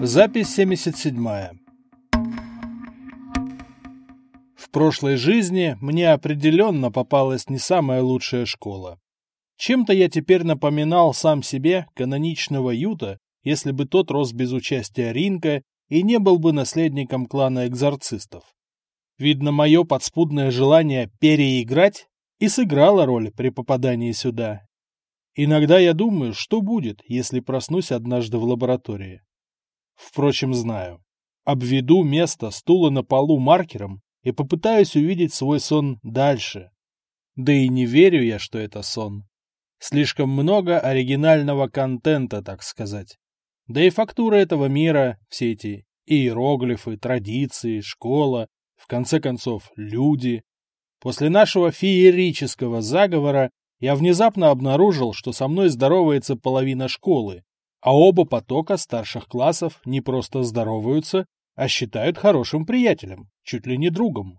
Запись 77. В прошлой жизни мне определенно попалась не самая лучшая школа. Чем-то я теперь напоминал сам себе каноничного Юта, если бы тот рос без участия Ринка и не был бы наследником клана экзорцистов. Видно, мое подспудное желание переиграть и сыграло роль при попадании сюда. Иногда я думаю, что будет, если проснусь однажды в лаборатории. Впрочем, знаю. Обведу место стула на полу маркером и попытаюсь увидеть свой сон дальше. Да и не верю я, что это сон. Слишком много оригинального контента, так сказать. Да и фактура этого мира, все эти иероглифы, традиции, школа, в конце концов, люди. После нашего феерического заговора я внезапно обнаружил, что со мной здоровается половина школы, а оба потока старших классов не просто здороваются, а считают хорошим приятелем, чуть ли не другом.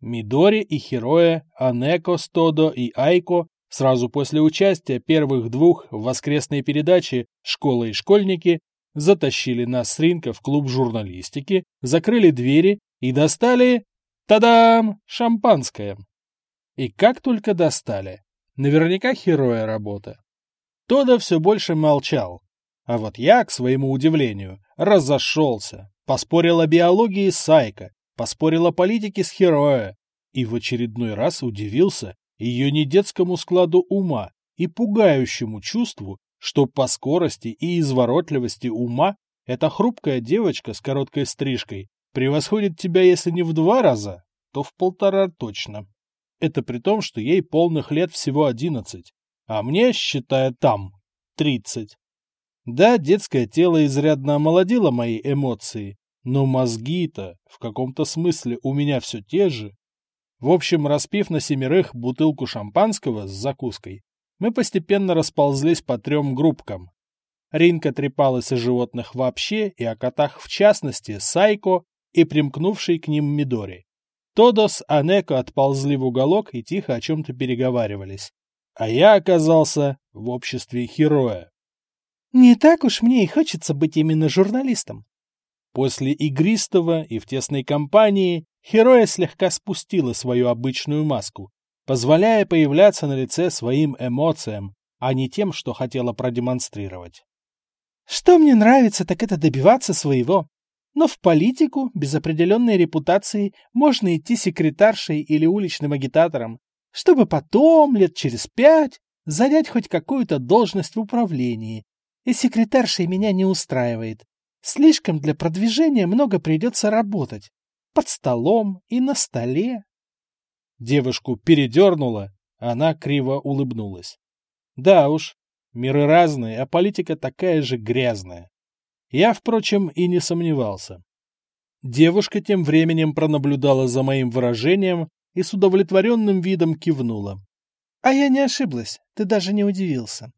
Мидори и Хероя, Анеко, Стодо и Айко сразу после участия первых двух в воскресной передаче «Школа и школьники» затащили нас с ринка в клуб журналистики, закрыли двери и достали... Тадам! Шампанское. И как только достали. Наверняка Хероя работа. Тода все больше молчал, а вот я, к своему удивлению, разошелся, поспорил о биологии с Сайко, поспорил о политике с Хероя, и в очередной раз удивился ее недетскому складу ума и пугающему чувству, что по скорости и изворотливости ума эта хрупкая девочка с короткой стрижкой превосходит тебя, если не в два раза, то в полтора точно. Это при том, что ей полных лет всего одиннадцать, а мне, считая там, тридцать. Да, детское тело изрядно омолодило мои эмоции, но мозги-то в каком-то смысле у меня все те же. В общем, распив на семерых бутылку шампанского с закуской, мы постепенно расползлись по трем группкам. Ринка трепалась о животных вообще и о котах в частности, Сайко и примкнувший к ним Мидори. Тодос, Анеко отползли в уголок и тихо о чем-то переговаривались. А я оказался в обществе Хероя. Не так уж мне и хочется быть именно журналистом. После игристого и в тесной компании Хероя слегка спустила свою обычную маску, позволяя появляться на лице своим эмоциям, а не тем, что хотела продемонстрировать. Что мне нравится, так это добиваться своего. Но в политику без определенной репутации можно идти секретаршей или уличным агитатором, чтобы потом, лет через пять, занять хоть какую-то должность в управлении, и секретаршей меня не устраивает. Слишком для продвижения много придется работать. Под столом и на столе. Девушку передернула, она криво улыбнулась. Да уж, миры разные, а политика такая же грязная. Я, впрочем, и не сомневался. Девушка тем временем пронаблюдала за моим выражением и с удовлетворенным видом кивнула. — А я не ошиблась, ты даже не удивился.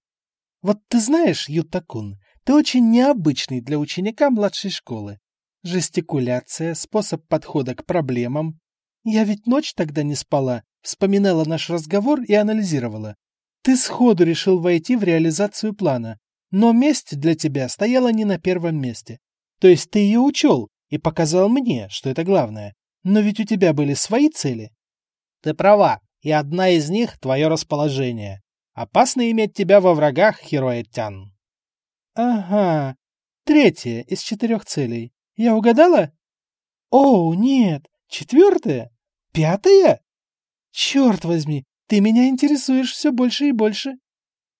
Вот ты знаешь, Ютакун, ты очень необычный для ученика младшей школы. Жестикуляция, способ подхода к проблемам. Я ведь ночь тогда не спала, вспоминала наш разговор и анализировала. Ты сходу решил войти в реализацию плана, но месть для тебя стояла не на первом месте. То есть ты ее учел и показал мне, что это главное. Но ведь у тебя были свои цели. Ты права, и одна из них — твое расположение. Опасно иметь тебя во врагах, Хероэтян. Ага. Третья из четырех целей. Я угадала? О, нет. Четвертая? Пятая? Черт возьми, ты меня интересуешь все больше и больше.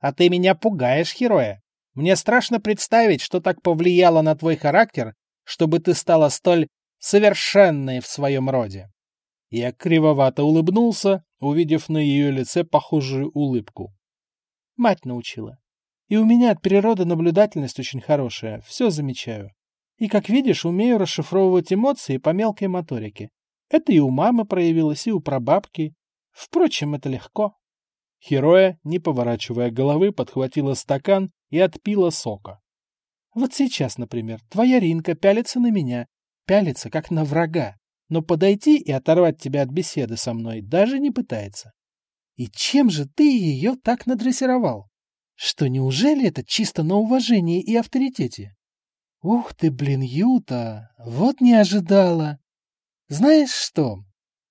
А ты меня пугаешь, Хероя. Мне страшно представить, что так повлияло на твой характер, чтобы ты стала столь совершенной в своем роде. Я кривовато улыбнулся, увидев на ее лице похожую улыбку. Мать научила. И у меня от природы наблюдательность очень хорошая, все замечаю. И, как видишь, умею расшифровывать эмоции по мелкой моторике. Это и у мамы проявилось, и у прабабки. Впрочем, это легко. Хероя, не поворачивая головы, подхватила стакан и отпила сока. Вот сейчас, например, твоя Ринка пялится на меня, пялится как на врага, но подойти и оторвать тебя от беседы со мной даже не пытается. И чем же ты ее так надрессировал? Что, неужели это чисто на уважении и авторитете? Ух ты, блин, Юта, вот не ожидала. Знаешь что,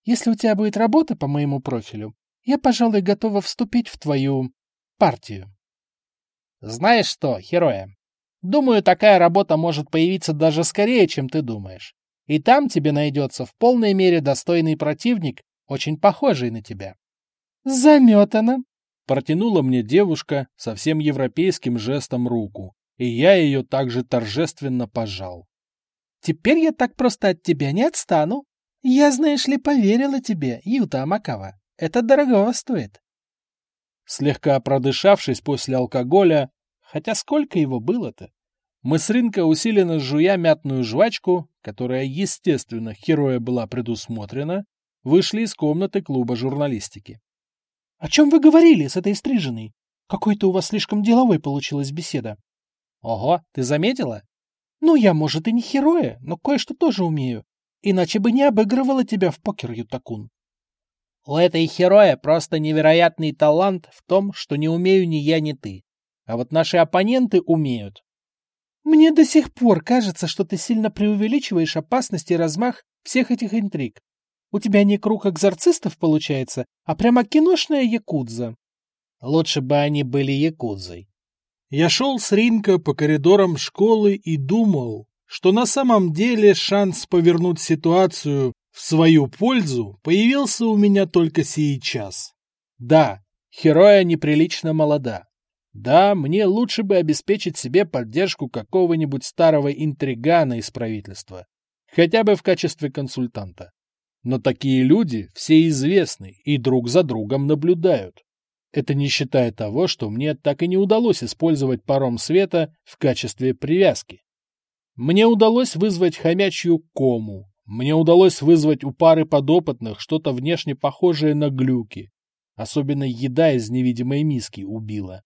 если у тебя будет работа по моему профилю, я, пожалуй, готова вступить в твою партию. Знаешь что, Хероя, думаю, такая работа может появиться даже скорее, чем ты думаешь. И там тебе найдется в полной мере достойный противник, очень похожий на тебя. Заметано. Протянула мне девушка совсем европейским жестом руку, и я ее также торжественно пожал. Теперь я так просто от тебя не отстану. Я, знаешь ли, поверила тебе, Юта Амакава. Это дорого стоит. Слегка продышавшись после алкоголя, хотя сколько его было-то, мы с рынка усиленно жуя мятную жвачку, которая, естественно, героя была предусмотрена, вышли из комнаты клуба журналистики. — О чем вы говорили с этой стриженной? Какой-то у вас слишком деловой получилась беседа. — Ого, ты заметила? — Ну, я, может, и не героя, но кое-что тоже умею. Иначе бы не обыгрывала тебя в покер, Ютакун. У этой хероя просто невероятный талант в том, что не умею ни я, ни ты. А вот наши оппоненты умеют. Мне до сих пор кажется, что ты сильно преувеличиваешь опасность и размах всех этих интриг. У тебя не круг экзорцистов получается, а прямо киношная якудза. Лучше бы они были якудзой. Я шел с ринка по коридорам школы и думал, что на самом деле шанс повернуть ситуацию в свою пользу появился у меня только сейчас. Да, Хероя неприлично молода. Да, мне лучше бы обеспечить себе поддержку какого-нибудь старого интригана из правительства, хотя бы в качестве консультанта. Но такие люди все известны и друг за другом наблюдают. Это не считая того, что мне так и не удалось использовать паром света в качестве привязки. Мне удалось вызвать хомячью кому, мне удалось вызвать у пары подопытных что-то внешне похожее на глюки. Особенно еда из невидимой миски убила.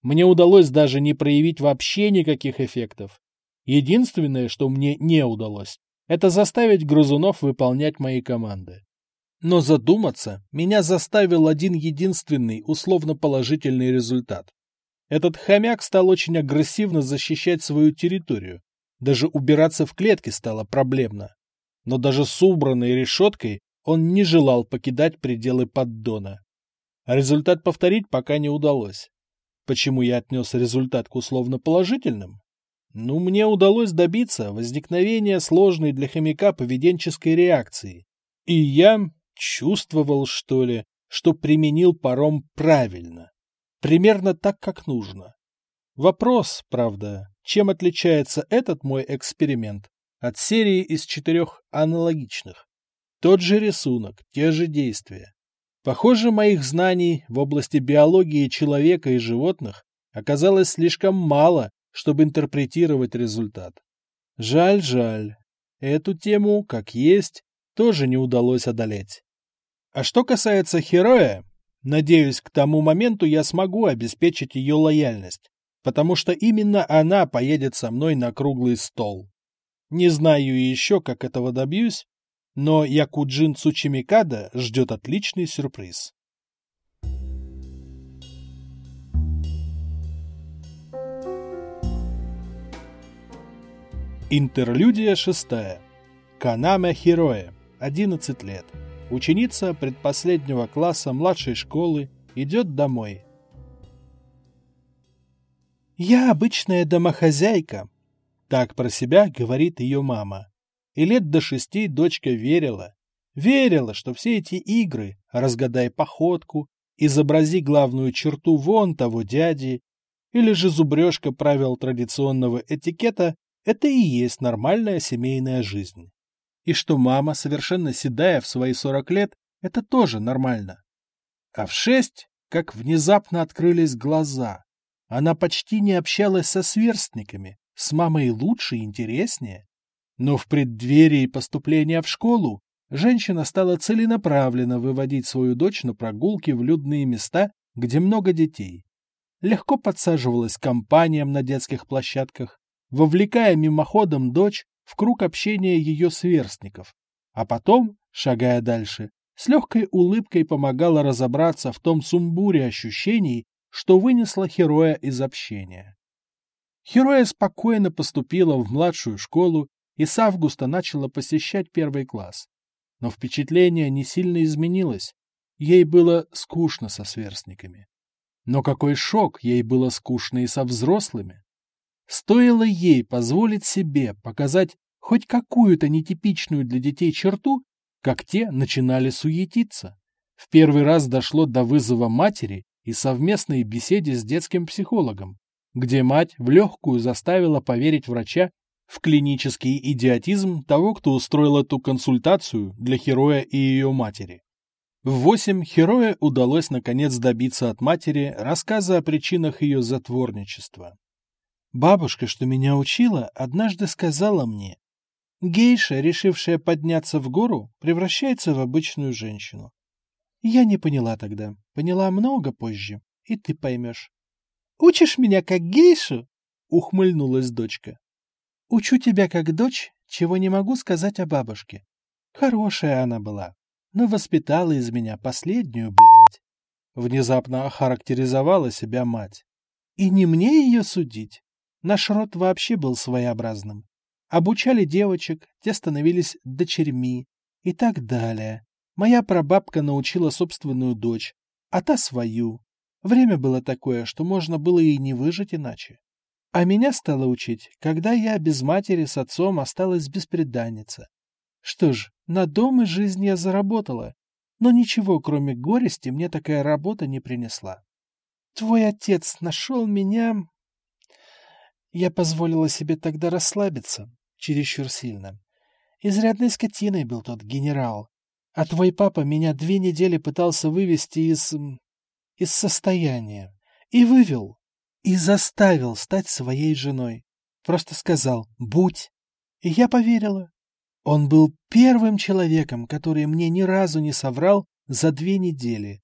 Мне удалось даже не проявить вообще никаких эффектов. Единственное, что мне не удалось, это заставить грызунов выполнять мои команды. Но задуматься меня заставил один единственный условно положительный результат. Этот хомяк стал очень агрессивно защищать свою территорию. Даже убираться в клетке стало проблемно. Но даже с убранной решеткой он не желал покидать пределы поддона. результат повторить пока не удалось. Почему я отнес результат к условно положительным? Ну, мне удалось добиться возникновения сложной для хомяка поведенческой реакции. И я чувствовал, что ли, что применил паром правильно. Примерно так, как нужно. Вопрос, правда, чем отличается этот мой эксперимент от серии из четырех аналогичных? Тот же рисунок, те же действия. Похоже, моих знаний в области биологии человека и животных оказалось слишком мало, чтобы интерпретировать результат. Жаль, жаль. Эту тему, как есть, тоже не удалось одолеть. А что касается Хероя, надеюсь, к тому моменту я смогу обеспечить ее лояльность, потому что именно она поедет со мной на круглый стол. Не знаю еще, как этого добьюсь, но Якуджин Цучимикада ждет отличный сюрприз. Интерлюдия шестая. Канаме Хироэ, 11 лет. Ученица предпоследнего класса младшей школы идет домой. «Я обычная домохозяйка», — так про себя говорит ее мама. И лет до шести дочка верила. Верила, что все эти игры «разгадай походку», «изобрази главную черту вон того дяди» или же зубрежка правил традиционного этикета – это и есть нормальная семейная жизнь. И что мама, совершенно седая в свои сорок лет, это тоже нормально. А в шесть, как внезапно открылись глаза, она почти не общалась со сверстниками, с мамой лучше и интереснее. Но в преддверии поступления в школу женщина стала целенаправленно выводить свою дочь на прогулки в людные места, где много детей. Легко подсаживалась к компаниям на детских площадках, вовлекая мимоходом дочь в круг общения ее сверстников, а потом, шагая дальше, с легкой улыбкой помогала разобраться в том сумбуре ощущений, что вынесла героя из общения. Хероя спокойно поступила в младшую школу и с августа начала посещать первый класс. Но впечатление не сильно изменилось. Ей было скучно со сверстниками. Но какой шок, ей было скучно и со взрослыми. Стоило ей позволить себе показать хоть какую-то нетипичную для детей черту, как те начинали суетиться. В первый раз дошло до вызова матери и совместной беседе с детским психологом, где мать в легкую заставила поверить врача в клинический идиотизм того, кто устроил эту консультацию для Хероя и ее матери. В восемь Хероя удалось наконец добиться от матери рассказа о причинах ее затворничества. Бабушка, что меня учила, однажды сказала мне, гейша, решившая подняться в гору, превращается в обычную женщину. Я не поняла тогда, поняла много позже, и ты поймешь. «Учишь меня как гейшу?» — ухмыльнулась дочка. «Учу тебя как дочь, чего не могу сказать о бабушке. Хорошая она была, но воспитала из меня последнюю, блядь». Внезапно охарактеризовала себя мать. «И не мне ее судить. Наш род вообще был своеобразным. Обучали девочек, те становились дочерьми и так далее. Моя прабабка научила собственную дочь, а та свою. Время было такое, что можно было и не выжить иначе. А меня стало учить, когда я без матери с отцом осталась беспреданница. Что ж, на дом и жизнь я заработала, но ничего, кроме горести, мне такая работа не принесла. Твой отец нашел меня... Я позволила себе тогда расслабиться, чересчур сильно. Изрядной скотиной был тот генерал. А твой папа меня две недели пытался вывести из из состояния. И вывел. И заставил стать своей женой. Просто сказал «будь». И я поверила. Он был первым человеком, который мне ни разу не соврал за две недели.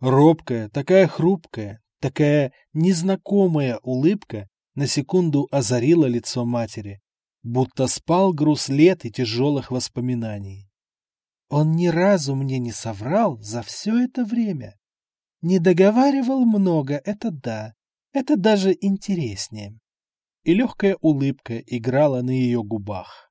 Робкая, такая хрупкая, такая незнакомая улыбка на секунду озарила лицо матери, будто спал груз лет и тяжелых воспоминаний. Он ни разу мне не соврал за все это время. Не договаривал много, это да. Это даже интереснее. И легкая улыбка играла на ее губах.